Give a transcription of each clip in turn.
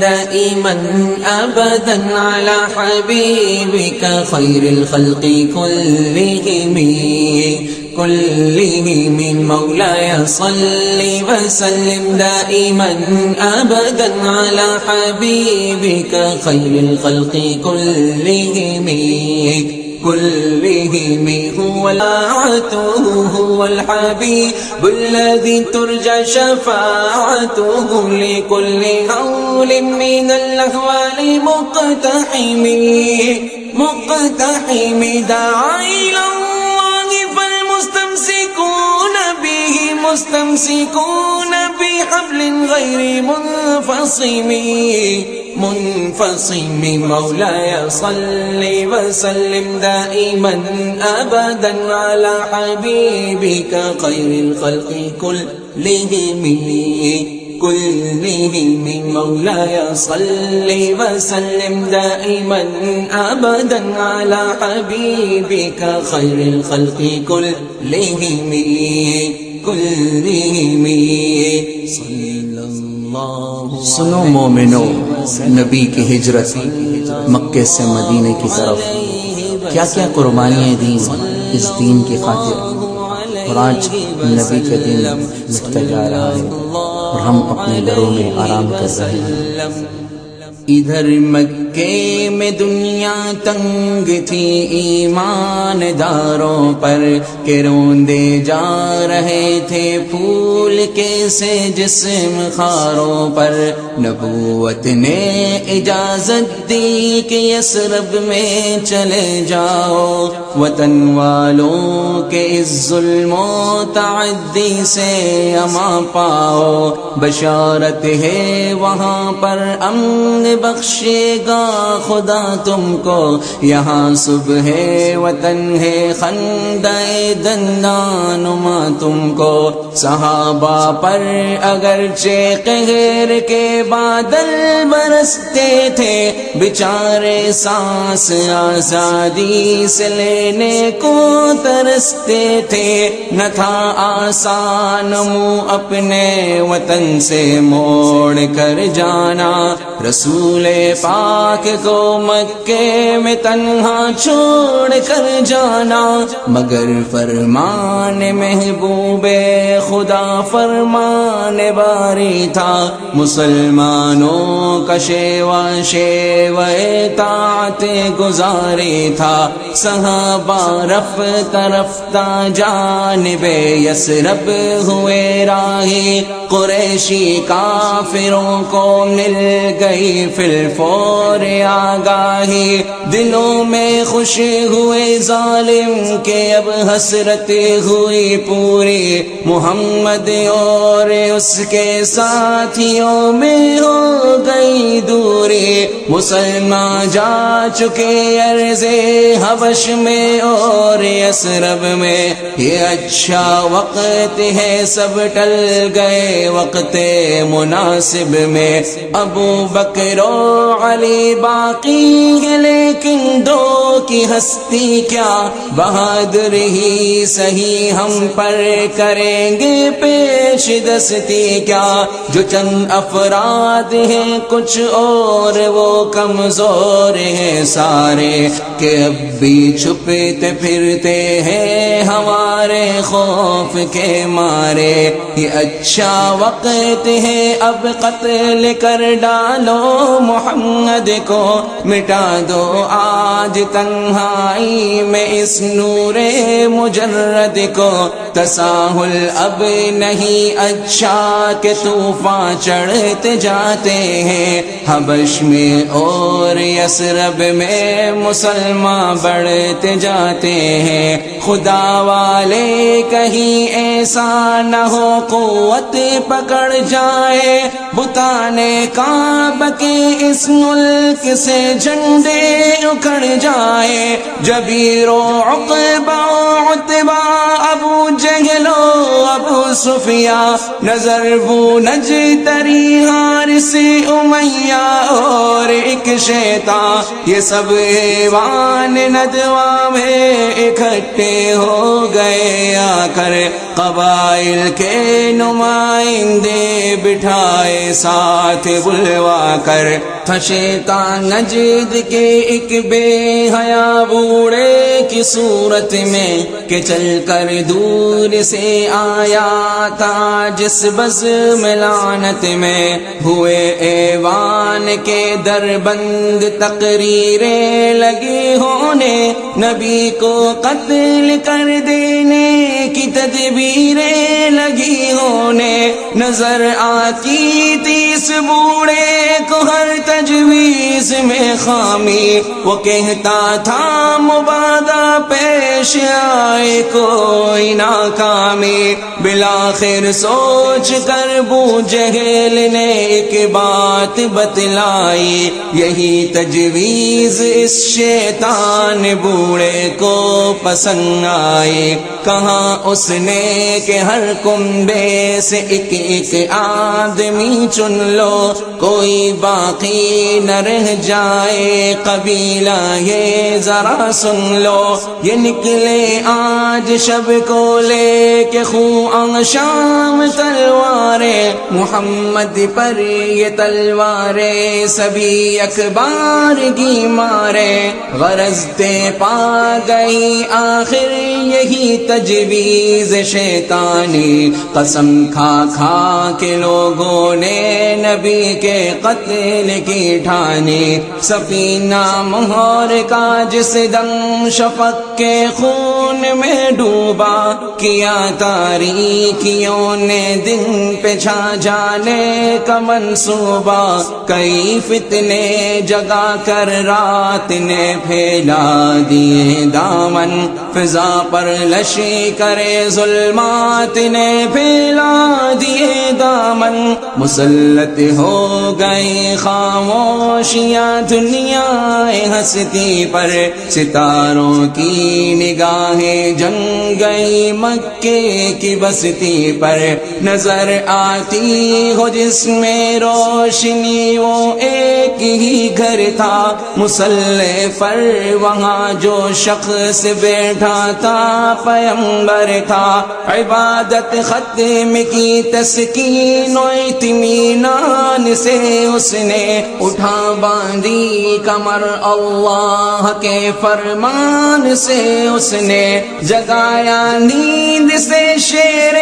دائما أبدا على حبيبك خير الخلق كلهم. كلهم مولاي صل وسلم. دائما أبدا على حبيبك خير الخلق كلهم. كلهم هو العاته هو الحبيب الذي ترجى شفاعته لكل هول من الأهوال مقتحم مقتحم دعا إلى مستمسكون بحبل غير منفصم. منفصم مولاي صل وسلم دائما أبدا على حبيبك خير الخلق كلهم. كلهم مولاي صل وسلم دائما أبدا على حبيبك خير الخلق كلهم. سنو مومنو، نبی کی ہجرت مکے سے مدینے کی طرف کیا کیا قربانیاں دیں اس دین کی خاطر؟ اور آج نبی کا دن لٹتا جا رہا ہے اور ہم اپنے گھروں میں آرام کر رہے ہیں۔ ادھر مکے میں دنیا تنگ تھی ایمان داروں پر کہ روندے جا رہے تھے پھول کے سے جسم خاروں پر۔ نبوت نے اجازت دی کہ یسرب میں چلے جاؤ۔ وطن والوں کے اس ظلم و تعدی سے اما پاؤ۔ بشارت ہے وہاں پر امن بخشے گا خدا تم کو۔ یہاں صبح ہے، وطن ہے خندے دندانما تم کو۔ صحابہ پر اگر قہر کے بادل برستے تھے بچارے سانس آزادی سے لینے کو ترستے تھے۔ نہ تھا آسان منہ اپنے وطن سے موڑ کر جانا۔ رسول پاک کو مکے میں تنہا چھوڑ کر جانا، مگر فرمان محبوب خدا فرمان باری تھا۔ مسلمانوں کا شیوا شیو طاعت گزاری تھا۔ صحابہ رفت رفتہ جانب یسرب ہوئے راہی۔ قریشی کافروں کو مل گئی فل فور آگاہی۔ دلوں میں خوش ہوئے ظالم کے اب حسرت ہوئی پوری۔ محمد اور اس کے ساتھیوں میں ہو گئی دوری۔ مسلمان جا چکے عرض حبش میں اور یسرب میں۔ یہ اچھا وقت ہے، سب ٹل گئے۔ وقت مناسب میں ابو بکرو علی باقی ہے لیکن دو کی ہستی کیا بہادر ہی صحیح ہم پر کریں گے پیش دستی کیا؟ جو چند افراد ہیں، کچھ اور وہ کمزور ہیں سارے کہ اب بھی چھپتے پھرتے ہیں ہمارے خوف کے مارے یہ اچھا وقت ہے اب قتل کر ڈالو محمد کو۔ مٹا دو آج تنہائی میں اس نور مجرد کو۔ تساہل اب نہیں اچھا کہ طوفان چڑھتے جاتے ہیں۔ حبش میں اور یسرب میں مسلمان بڑھتے جاتے ہیں۔ خدا والے کہیں ایسا نہ ہو قوت پکڑ جائے۔ بتانے کعب کے اس ملک سے جھنڈے اکڑ جائے۔ جبیرو عقبہ عتبہ، ابو جہلو ابو صفیہ۔ نظر وہ نج تری ہار سے امیہ اور ایک شیطان۔ یہ سب ایوان ندوہ میں اکھٹے ہو گئے۔ آ کر قبائل کے نمائندے بٹھائے ساتھ بلوا کر۔ شیطان نجد کے ایک بے حیا بوڑھے کی صورت میں کہ چل کر دور سے آیا تھا جس بز ملانت میں ہوئے ایوان کے در بند تقریریں لگی ہونے نبی کو قتل کر دینے کی تدبیریں لگی ہونے نظر آتی تیس بوڑھے کو ہر تجویز میں خامی وہ کہتا تھا مبادہ پیش آئے، کوئی ناکامی۔ بلاخر سوچ کر بو جہل نے ایک بات بتلائی۔ یہی تجویز اس شیطان بوڑھے کو پسند آئی۔ کہاں اس نے کہ ہر کنبے سے ایک ایک آدمی چن لو۔ کوئی باقی نہ رہ جائے، قبیلہ یہ ذرا سن لو، یہ نکلے آج شب کو لے کے خو شام تلوارے، محمد پر یہ تلوارے، سبھی اخبار کی مارے۔ غرضتے پا گئی، آخر یہی تجویز شیطانی۔ قسم کھا کھا کے لوگوں نے نبی کے قتل کی ٹھانی۔ سفینہ مہور کا جس دم شفق کے خون میں ڈوبا، کیا تاریخیوں نے دن پہ چھا جانے کا منصوبہ، کئی فتنے جگا کر رات نے پھیلا دیے دامن، فضا پر لشی کرے ظلمات نے پھیلا دیے دامن۔ مسلط ہو گئی خاموشیاں دنیا ہستی پر ستاروں کی نگاہیں جنگ گئی مکے کی بستی پر نظر آتی ہو جس میں روشنی وہ ایک ہی گھر تھا مسلح پر وہاں جو شخص بیٹھا تھا پیمبر تھا عبادت ختم کی تسکین و اطمینان سے اس نے اٹھا باندھی کمر اللہ کے فر فرمان سے اس نے جگایا، نیند سے شیر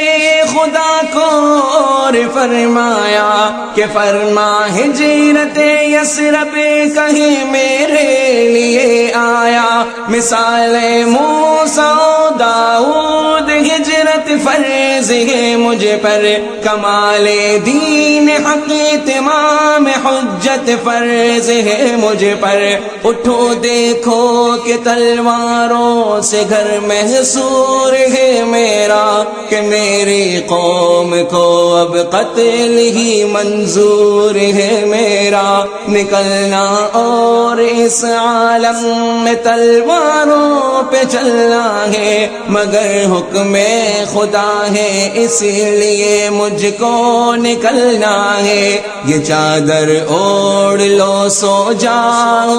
خدا کو اور فرمایا کہ فرما ہجرت یسرب کہیں میرے لیے آیا۔ مثال موسا داؤد، ہجرت فرض ہے مجھ پر۔ کمال دین، حق تمام حجت فرض ہے مجھ پر۔ اٹھو، دیکھو کہ تلواروں سے گھر محصور ہے میرا کہ میری قوم کو اب قتل ہی منظور ہے میرا نکلنا اور اس عالم میں تلواروں پہ چلنا ہے مگر حکم خدا ہے اس لیے مجھ کو نکلنا ہے یہ چادر اوڑ لو سو جاؤ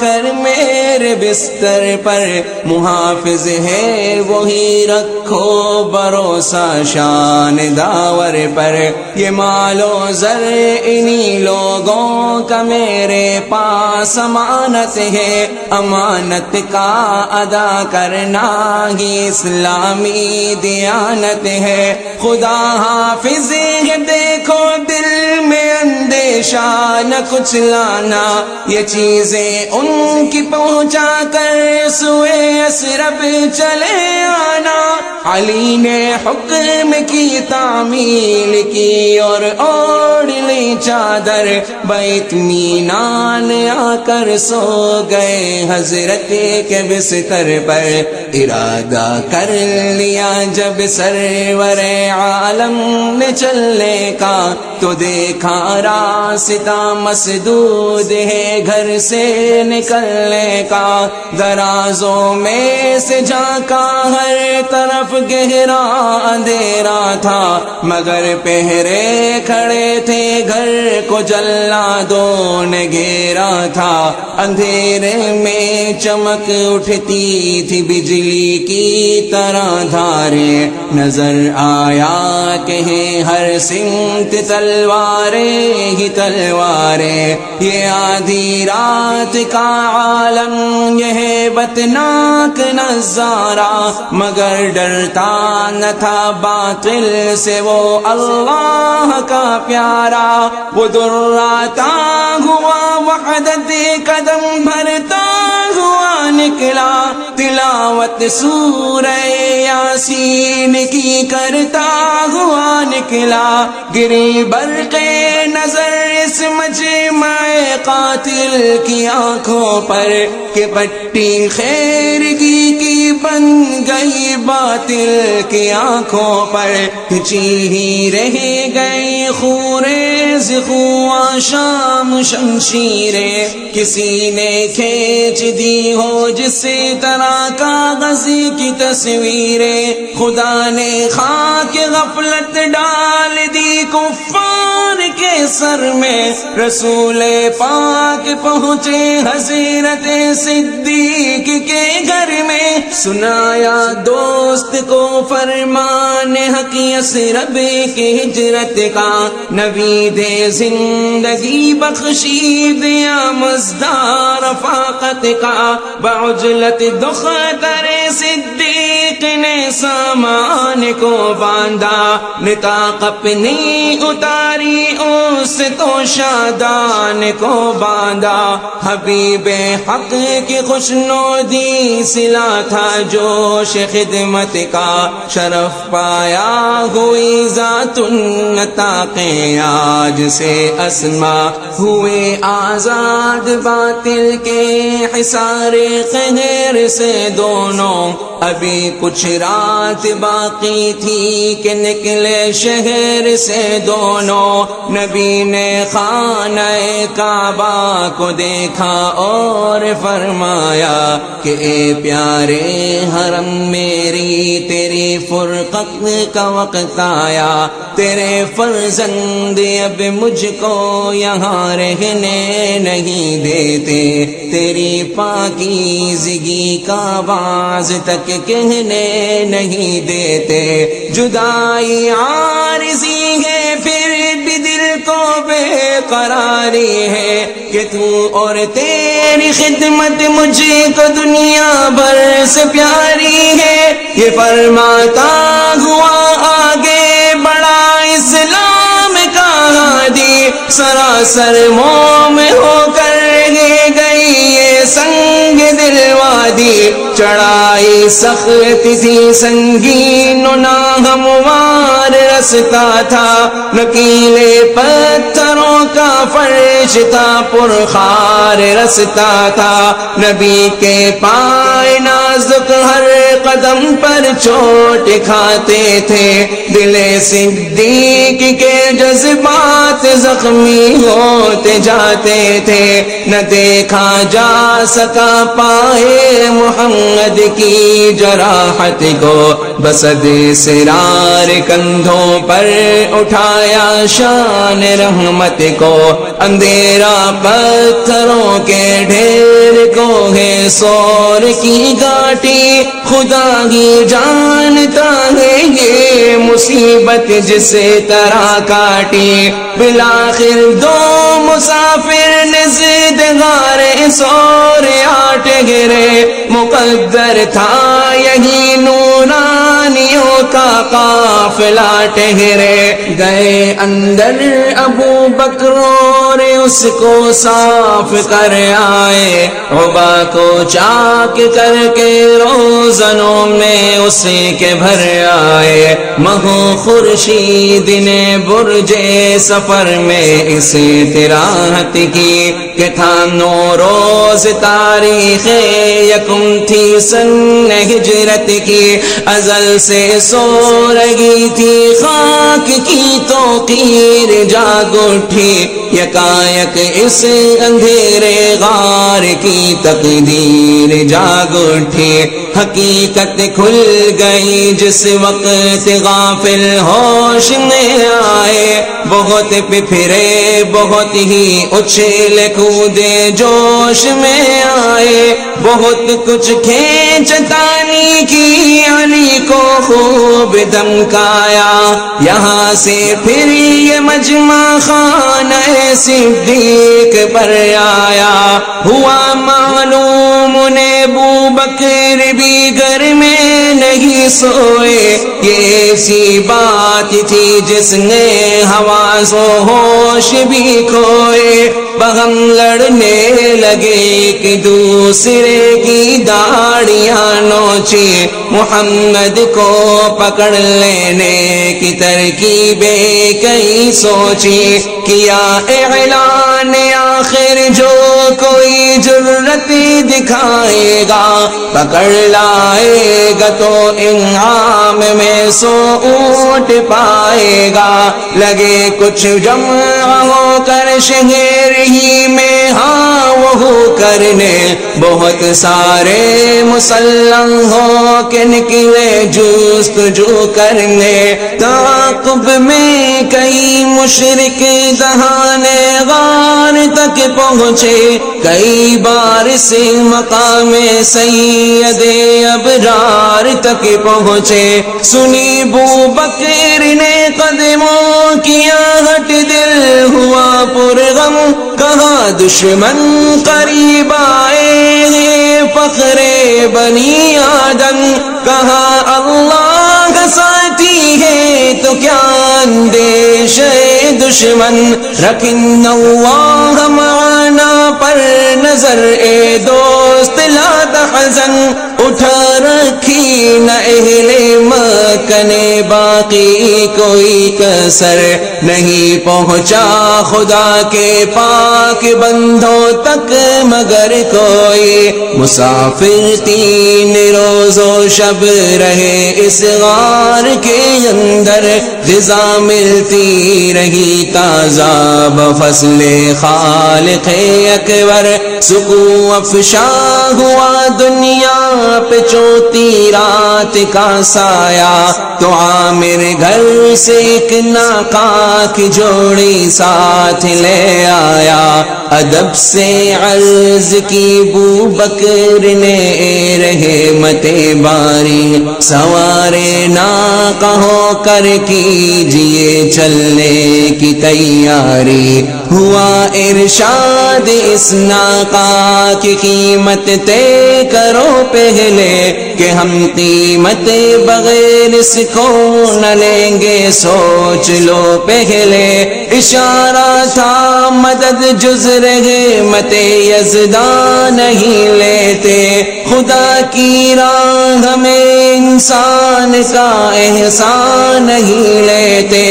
کر میرے بستر پر محافظ ہے، وہی رکھو بھروسہ شان داور پر۔ یہ مالو زر انہی لوگوں کا میرے پاس امانت ہے۔ امانت کا ادا کرنا ہی اسلامی دیانت ہے۔ خدا حافظ ہے دیکھو دل میں اندیشہ، نہ کچھ لانا۔ یہ چیزیں ان کی پہنچا کر سوئے اسرب چلے آنا۔ علی نے حکم کی تعمیل کی اور اوڑ لی چادر۔ بیت مینان آ کر سو گئے، حضرت کے بستر پر۔ ارادہ کر لیا جب سرور عالم نے چلنے کا۔ تو دیکھا راستہ مسدود ہے گھر سے نکلنے کا۔ درازوں میں سے جا کا ہر طرف گہرا اندھیرا تھا، مگر پہرے کھڑے تھے گھر کو جلا دو نے گھیرا تھا۔ اندھیرے میں چمک اٹھتی تھی بجلی کی طرح دھارے۔ نظر آیا کہ ہر سمت تلواریں ہی تلواریں۔ یہ آدھی رات کا عالم، یہ بتناک نظارہ، مگر ڈرتا نہ تھا باطل سے وہ اللہ کا پیارا۔ وہ دراتا ہوا، وحدت قدم بھرتا ہوا نکلا۔ تلاوت سورہ یاسین کی کرتا ہوا نکلا۔ گری برق نظر اس مجمع قاتل کی آنکھوں پر کہ پٹی خیر کی بن گئی باطل کی آنکھوں پر کھچی جی ہی رہ گئی خوریز خواہ شام شمشیریں۔ کسی نے کھینچ دی ہو جس طرح کاغذ کی تصویریں۔ خدا نے خاک غفلت ڈال دی کفار کے سر میں رسول پاک پہنچے حضرت صدیق کے گھر میں سنایا دوست کو فرمان حقیس رب کی ہجرت کا نبی دے زندگی بخشی دیا مزدار فاقت کا بعجلت دختر صدیق نے سامان کو باندھا نتاق اپنی اتاری، اس تو شادان کو باندھا۔ حبیب حق کی خوشنو سلا تھا جوش خدمت کا۔ شرف پایا ہوئی ذات کے آج سے اسما ہوئے آزاد۔ باطل کے حسار خیر سے دونوں ابھی کچھ رات باقی تھی کہ نکلے شہر سے دونوں نبی نے خانہ کعبہ کو دیکھا اور فرمایا کہ اے پیارے حرم میری، تیری فرقت کا وقت آیا، تیرے فرزند اب مجھ کو یہاں رہنے نہیں دیتے، تیری پاکیزگی کا باز تک کہنے نہیں دیتے۔ جدائی عارضی ہے، پھر بھی دل کو بے قراری ہے کہ تو اور تیری خدمت مجھے کو دنیا بھر سے پیاری ہے۔ یہ فرماتا ہوا آگے بڑا اسلام کا ہادی، سراسر موم ہو کر سنگ دل وادی چڑھائی سخت تھی سنگین نہ ہموار رستا تھا نکیلے پتھروں کا فرش تھا، پرخار رستا تھا۔ نبی کے پائے نازک ہر قدم پر چوٹ کھاتے تھے۔ دل صدیق کے جذبات زخمی ہوتے جاتے تھے۔ نہ دیکھا جا سکا پائے محمد کی جراحت کو۔ بسد سرار کندھوں پر اٹھایا شان رحمت کو اندھیرا پتھروں کے ڈھیر کو ہے سور کی گاٹی خدا ہی جانتا ہے یہ مصیبت جس طرح کاٹی بلاخر دو مسافر نزد غار سور آٹ گرے مقدر تھا یہی نورانیوں کا قافلہ ٹہرے گئے اندر ابو بکروں بکرور اس کو صاف کر آئے۔ عبا کو چاک کر کے روزنوں میں اسے کے بھر آئے۔ مہو خورشید نے برجے سفر میں اس تراہت کی کہ تھا نو روز تاریخ یکم تھی سن ہجرت کی۔ ازل سے سو رہی تھی خاک کی تو قیر جاگ اٹھی۔ یکایک اس اندھیرے غار کی تقدیر جاگ اٹھی۔ حقیقت کھل گئی جس وقت غافل ہوش میں آئے۔ بہت پھرے بہت ہی اچھل کودے جوش میں آئے۔ بہت کچھ کھینچ کی علی کو خوب دمکایا یہاں سے پھر یہ مجمع خانہ صدیق پر آیا۔ ہوا معلوم انہیں بو بکر بھی گھر میں نہیں سوئے۔ یہ ایسی بات تھی جس نے ہوا سو ہوش بھی کھوئے۔ بغم لڑنے لگے ایک دوسرے کی داڑیاں نوچی محمد کو پکڑ لینے کی ترکیبیں کئی سوچی کیا اعلان آخر جو کوئی ضرورت دکھائے گا؟ پکڑ لائے گا تو انعام میں سو اونٹ پائے گا۔ لگے کچھ جمع ہو کر شہر ہی میں ہاں وہ کرنے۔ بہت سارے مسلم ہو کے نکلے جوست جو کرنے۔ تعقب میں کئی مشرق دہانے غار تک پہنچے، کئی بار سے مقام سید ابرار تک پہنچے۔ سنی بو بکر نے قدموں کیا، ہٹ دل ہوا پر غم کہا دشمن قریب آئے ہیں فخرے بنی آدم؟ کہا اللہ کا ساتھی ہے تو کیا اندیش ہے دشمن؟ رکن اللہ معنا پر نظر، اے دوست، لا تحزن، اٹھا رکھی اہل مکن باقی کوئی کسر نہیں پہنچا خدا کے پاک بندوں تک، مگر کوئی مسافر تین روز و شب رہے اس غار کے اندر، غذا ملتی رہی تازہ بفصل خالق اکبر۔ سکو افشا ہوا دنیا پہ چوتی رات کا سایہ تو عامر گھر سے ایک ناکا کی جوڑی ساتھ لے آیا۔ ادب سے عرض کی بو بکر نے رہے متے باری۔ سوارے نا کہو کر کیجیے چلنے کی تیاری۔ ہوا ارشاد اس ناکا کی قیمت تے کرو پہلے کہ ہم قیمت بغیر اس کو نہ لیں گے، سوچ لو پہلے۔ اشارہ تھا، مدد جز رہے مت یزدان نہیں لیتے۔ خدا کی راہ ہمیں انسان کا احسان نہیں لیتے۔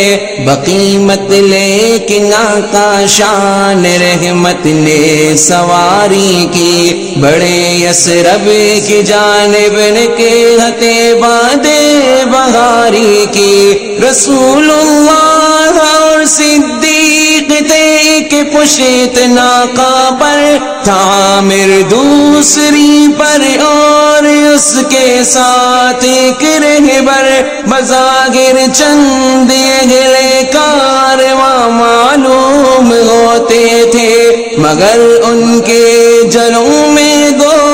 بقیمت لیکن آقا شان رحمت نے سواری کی بڑے یسرب کی جانب کے ہتے بادے بہاری کی رسول اللہ اور صدیق کے پشت ناکا پر تعمیر دوسری پر اور اس کے ساتھ ایک رہبر بزاگر چند اگلے کارواں معلوم ہوتے تھے مگر ان کے جلوں میں گو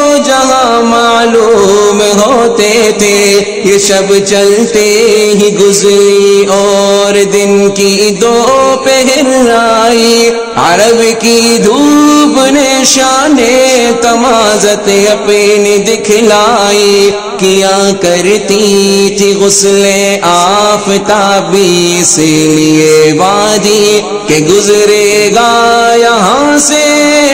معلوم ہوتے تھے، یہ شب چلتے ہی گزری اور دن کی دو پہر آئی عرب کی دھوپ نے شان تمازت اپنی دکھلائی۔ کیا کرتی تھی غسل آفتابی سے لیے وادی کہ گزرے گا یہاں سے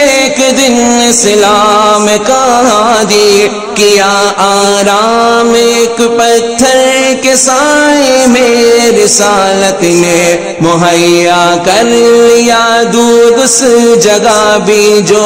ایک دن اسلام کا دی کیا آرام ایک پتھر کے سائے میں رسالت نے مہیا کر لیا دودھ اس جگہ بھی جو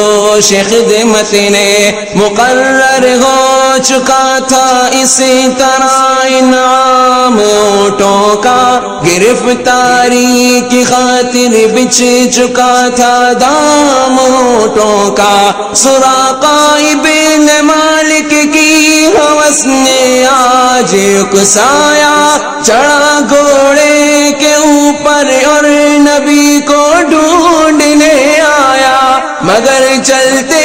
خدمت نے مقرر ہو چکا تھا اسی طرح انعام اونٹوں کا گرفتاری کی خاطر بچ چکا تھا دام اونٹوں کا سراقا ابن مالک کی حوث نے آج اکسایا چڑھا گھوڑے کے اوپر اور نبی کو ڈھونڈنے آیا مگر چلتے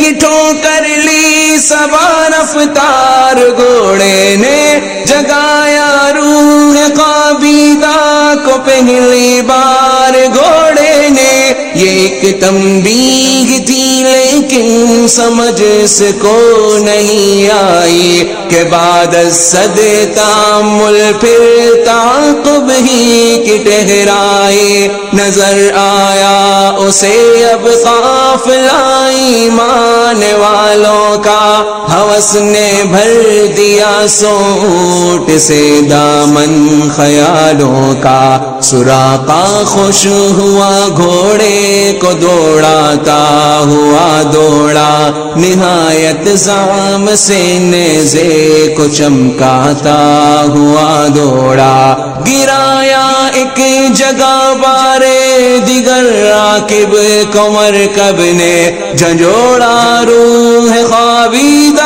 گٹھوں کر سبا رفتار گھوڑے نے جگایا روح قابیدہ کو پہلی بار گھوڑے نے۔ یہ ایک تمبیگ تھی لیکن سمجھ سے کو نہیں آئی کہ بعد صد تامل پھر تعقب ہی کی ٹہرائی نظر آیا، اسے اب قافلہ ایمان والوں کا حوث نے بھر دیا سوٹ سے دامن خیالوں کا۔ سراقا خوش ہوا، گھوڑے کو دوڑاتا ہوا دوڑا۔ نہایت زام سے نیزے کو چمکاتا ہوا دوڑا۔ گرایا ایک جگہ بارے دیگر راکب کمر کب نے جھنجھوڑا روح خوابیدہ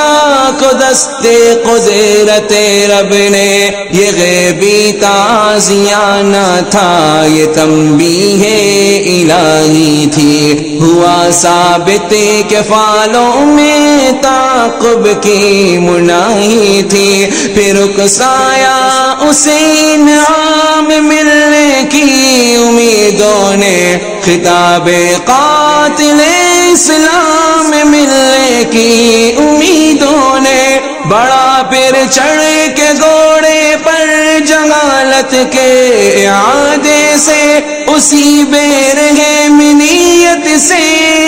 کو دستے قدرت رب نے، یہ غیبی تازیانہ تھا، یہ تمبی ہے الہی تھی۔ ہوا ثابت کے فالوں میں تعقب کی مناہی تھی۔ پھر اکسایا اسے نعام ملنے کی امیدوں نے، خطاب قاتل اسلام ملنے کی امیدوں نے بڑا پھر چڑھ کے گھوڑے پر جہالت کے آدے سے اسی بیر ہے منیت سے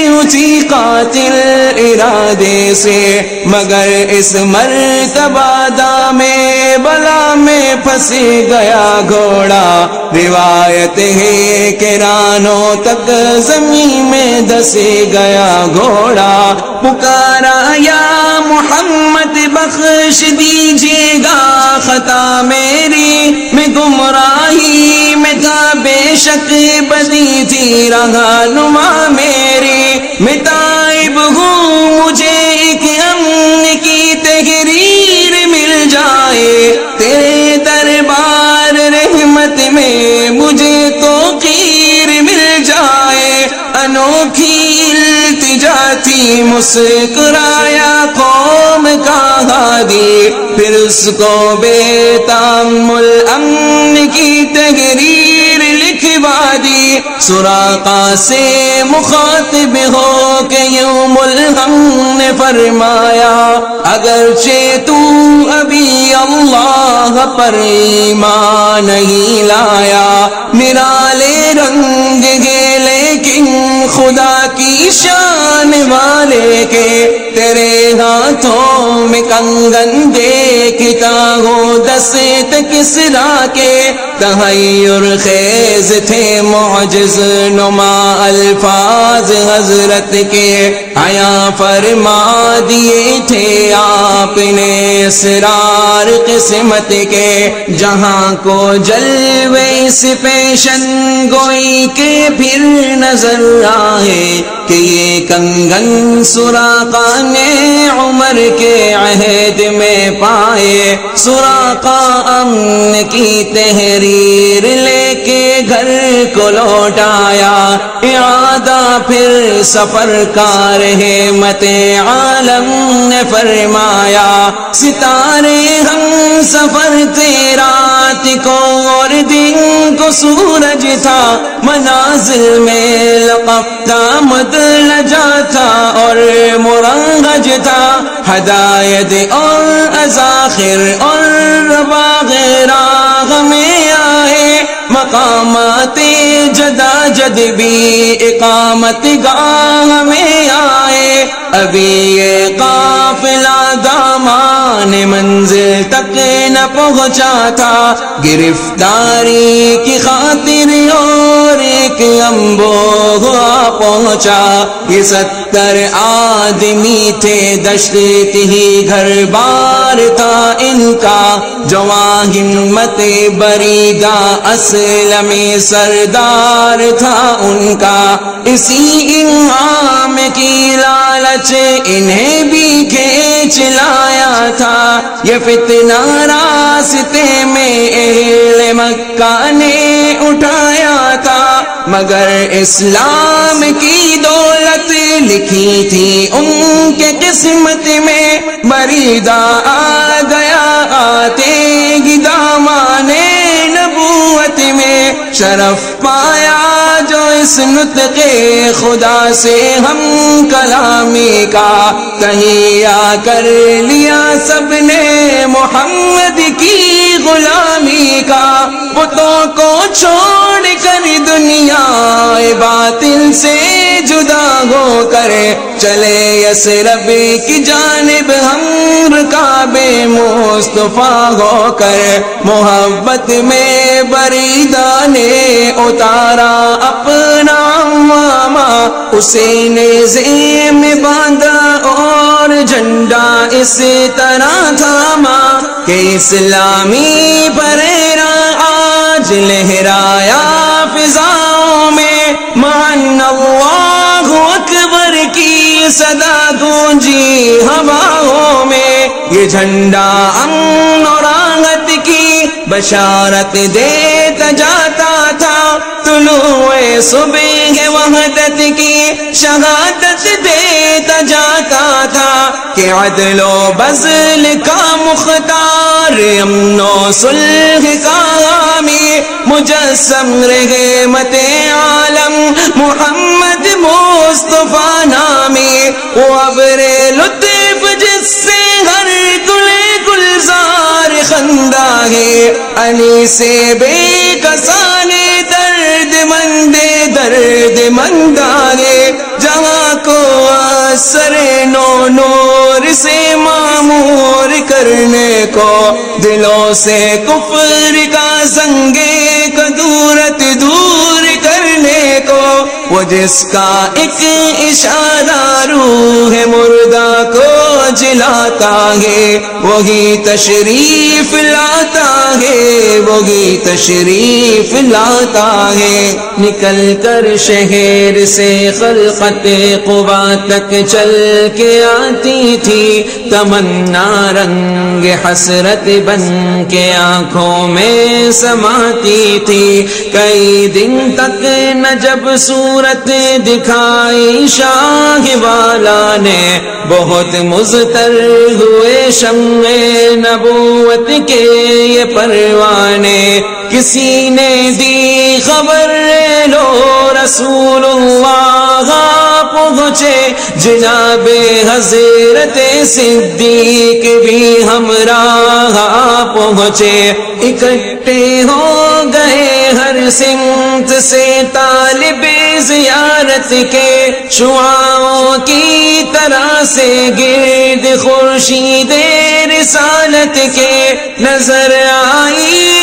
اونچی قاتل ارادے سے، مگر اس مرتبہ میں میں پھنس گیا گھوڑا۔ روایت ہے کہ رانوں تک زمین میں دس گیا گھوڑا۔ پکارا یا محمد بخش دیجیے گا خطا میری۔ میں گمراہی میں تھا بے شک بدی تھی رہا نما میری۔ میں تائب ہوں مجھے مسکرایا قوم کا ہادی پھر اس کو بے تامل امن کی تحریر لکھوا دی سراقا سے مخاطب ہو کے یوم الحم نے فرمایا، اگرچہ تو ابھی اللہ پر ایمان نہیں لایا نرالے رنگ گے لیکن خدا کی شان والے کے تیرے ہاتھوں میں کنگن دیکھتا ہوں، دست کسرا کے تحیر خیز تھے معجز نما الفاظ حضرت کے آیا فرما دیے تھے آپ نے اسرار قسمت کے جہاں کو جلوے اس پیشن گوئی کے پھر نظر آئے کہ یہ کنگن سراقا نے عمر کے عہد میں پائے سراقا امن کی تحریر تیر لے کے گھر کو لوٹایا۔ اعادہ پھر سفر کا رہے مت عالم نے فرمایا۔ ستارے ہم سفر رات کو اور دن کو سورج تھا۔ منازل میں لقبتا مد لجا تھا اور مرنگج تھا۔ ہدایت اور ازاخر اور رباغ راغ آئے جدا جد بھی اقامت گاہ میں آئے۔ ابھی یہ قافلہ دامان منزل تک نہ پہنچا تھا۔ گرفتاری کی خاطر اور ایک امبو ہوا پہنچا۔ یہ ستر آدمی تھے دشت ہی گھر بار تھا ان کا۔ جوان ہمت بریدا اسلم سردار تھا ان کا۔ اسی انعام کی لالچ انہیں بھی کھینچ لایا تھا۔ یہ فتنہ راستے میں اہل مکہ نے اٹھایا تھا۔ مگر اسلام کی دولت لکھی تھی ان کے قسمت میں مریدا آ گیا، آتے گی دامانے نبوت میں۔ شرف پایا جو اس نطق خدا سے ہم کلامی کا۔ تہیا کر لیا سب نے محمد کی غلامی کا۔ بتوں کو چھوڑ کر دنیا باطل سے جدا ہو کر چلے یس رب کی جانب ہم رکابے مصطفیٰ ہو کر محبت میں بریدا نے اتارا اپنا ماما اسے نے زیم باندھا اور جھنڈا اس طرح تھاما کہ اسلامی پریرا آج لہرایا فضاؤں میں مان اللہ اکبر کی صدا گونجی ہواؤں میں یہ جھنڈا امن اور آنگت کی بشارت دیتا جاتا تھا۔ طلوع صبح وحدت کی شہادت دیتا جاتا تھا کہ عدل و بزل کا مختار اور امن و صلح کا حامی مجسم رہے مت عالم محمد مصطفیٰ نامی وہ ابر لطف جس سے ہر گلے گلزار خندہ ہے علی سے بے کسانے درد مندے درد مندانے جہاں سر نو نور سے معمور کرنے کو دلوں سے کفر کا زنگے کدورت دور وہ جس کا ایک اشارہ روح مردہ کو جلاتا ہے، وہی تشریف لاتا ہے، وہی تشریف لاتا ہے۔ نکل کر شہر سے خلقت قبا تک چل کے آتی تھی۔ تمنا رنگ حسرت بن کے آنکھوں میں سماتی تھی۔ کئی دن تک نہ جب صورت دکھائی شاہ والا نے بہت مزتر ہوئے شمع نبوت کے یہ پروانے۔ کسی نے دی خبر لو رسول اللہ پہنچے۔ جناب حضرت صدیق بھی ہمراہ پہنچے۔ اکٹھے ہو گئے ہر سمت سے طالب زیارت کے۔ شعاؤں کی طرح سے گرد خورشید رسالت کے۔ نظر آئی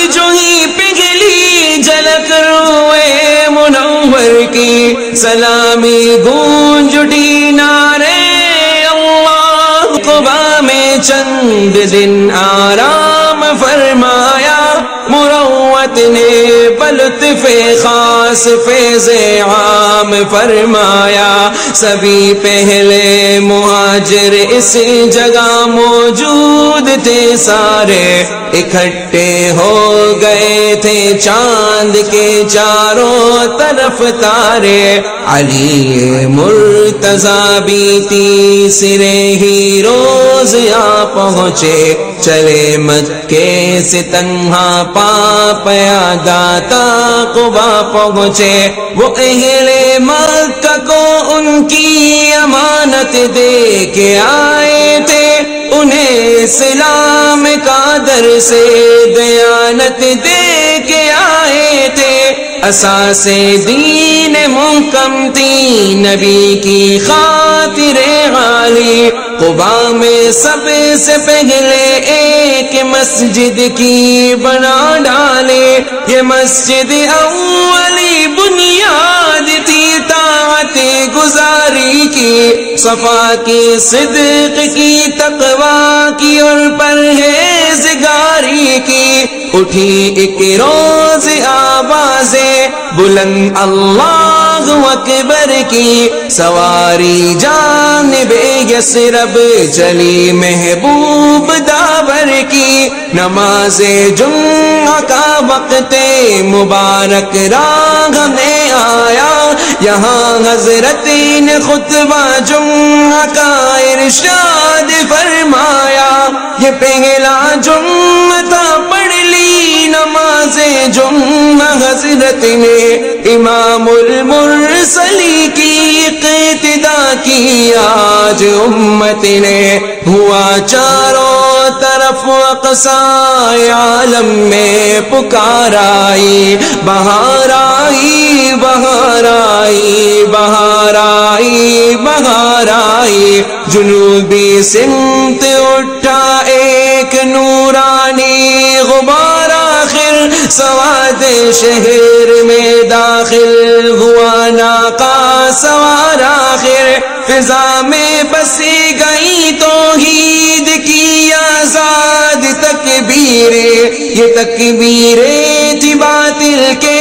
کی سلامی گونج اٹھی نارے اللہ قبا میں چند دن آرام فرمایا مروت نے بلطف خاص فیض عام فرمایا، سبھی پہلے مہاجر اس جگہ موجود تھے، سارے اکٹھے ہو گئے تھے، چاند کے چاروں طرف تارے۔ علی مرتضی بھی تیسرے ہی روز آ پہنچے۔ چلے مکے سے تنہا پاپیا داتا قبا پہنچے۔ وہ اہل مکہ کو ان کی امانت دے کے آئے تھے۔ انہیں اسلام کا در سے دیانت دے کے آئے تھے۔ اساس دین محکم تھی، نبی کی خاطر غالی قبا میں سب سے پہلے ایک مسجد کی بنا ڈالے۔ یہ مسجد اولی بنیاد تھی طاعت گزاری کی۔ صفا کی صدق کی تقوا کی اور پرہیز گاری کی۔ اٹھی ایک روز آواز بلند اللہ اکبر کی سواری جان بے یسرب چلی محبوب داور کی نماز جمعہ کا وقت مبارک راگ میں آیا۔ یہاں حضرت نے خطبہ جمعہ کا ارشاد فرمایا۔ یہ پہلا جمعہ تھا نماز حضرت نے امام المرسلی کی ابتدا کی، آج امت نے ہوا چاروں طرف اقصائے عالم میں پکار آئی، بہار آئی بہار آئی بہار آئی بہار آئی۔ جنوبی سمت اٹھا، ایک نورانی غبار سواد شہر میں داخل ہوا ناکا سوار آخر فضا میں بسی گئی تو عید کی آزاد تکبیریں یہ تکبیریں تھی باطل کے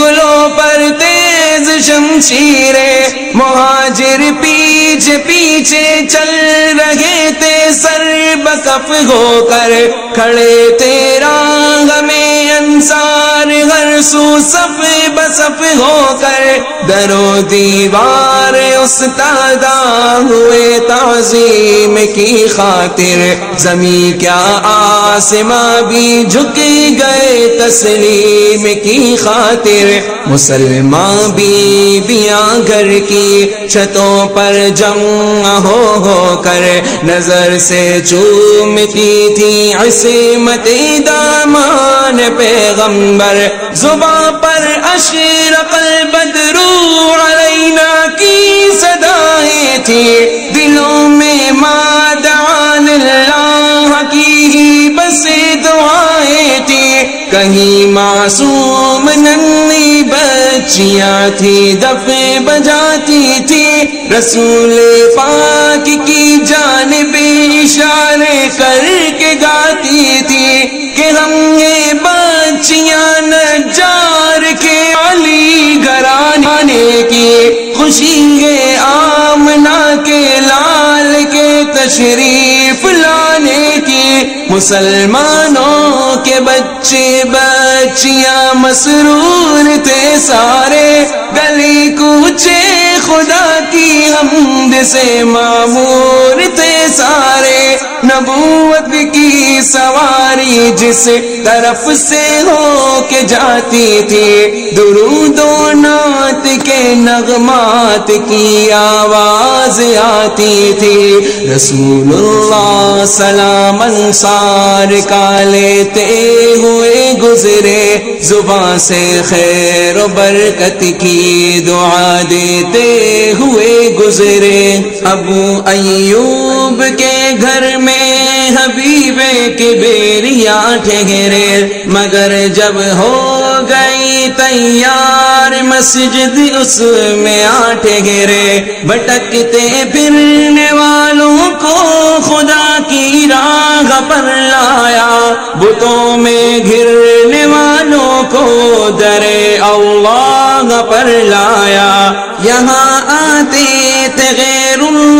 گلوں پر تیز شمشیریں مہاجر پیچھے پیچھے چل رہے تھے، سر بکف ہو کر کھڑے تیرا ہمیں انسار ہر سو سب بسف ہو کر درو دیوار استاد ہوئے تعظیم کی خاطر زمین کیا آسماں بھی جھک گئے تسلیم کی خاطر مسلمان بھی بیاں گھر کی چھتوں پر جمع ہو ہو کر نظر سے چومتی تھی عصمت دامان پیغمبر، زباں پر اشرق البدرو علینا کی صدایں تھی۔ دلوں میں مادعان اللہ کی ہی بس دعائیں تھی۔ کہیں معصوم ننی بچیاں تھی دفے بجاتی تھی۔ رسول پاک کی جانب اشارے کر کے گاتی کی آمنا کے لال کے تشریف لانے کی مسلمانوں کے بچے بچیاں مسرور تھے سارے گلی کوچے خدا کی حمد سے معمور تھے سارے نبوت کی سواری جس طرف سے ہو کے جاتی تھی درود کے نغمات کی آواز آتی تھی۔ رسول اللہ سلام انصار کا لیتے ہوئے گزرے۔ زبان سے خیر و برکت کی دعا دیتے ہوئے گزرے۔ ابو ایوب کے گھر میں حبیب کے بیریا ٹھہرے۔ مگر جب ہو گئی تیار مسجد اس میں آ ٹھہرے بھٹکتے پھرنے والوں کو خدا کی راہ پر لایا۔ بتوں میں گرنے والوں کو درے اللہ پر لایا۔ یہاں آتے تھے غیر اللہ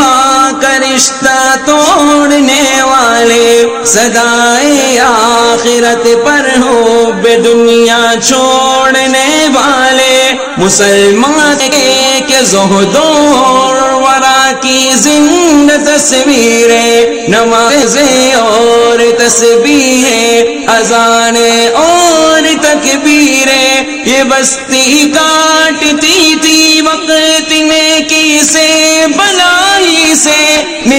رشتہ توڑنے والے سدائے آخرت پر ہو بے دنیا چھوڑنے والے مسلمان کے زہدور ورا کی زند تصویریں، نمازیں اور تسبیحیں، اذان اور تکبیریں۔ یہ بستی کاٹتی تھی وقت میں کی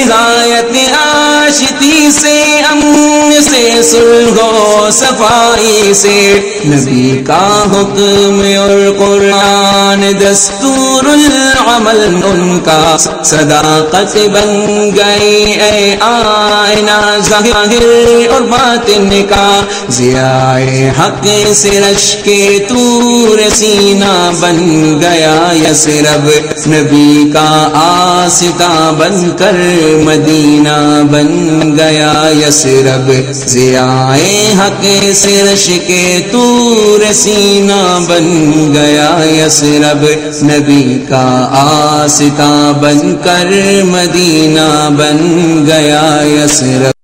نہایت آشتی سے امن سے سلگو صفائی سے۔ نبی کا حکم اور قرآن دستور العمل، ان کا صداقت بن گئی اے آئینہ، ظاہر اور باطن کا ضیاء حق سرش کے تور سینہ بن گیا۔ یسرب نبی کا آستا بن کر مدینہ بن گیا۔ یسرب ضیاء حق سرش کے تور سینہ بن گیا یسرب نبی کا آستا بن کر مدینہ بن گیا یسرب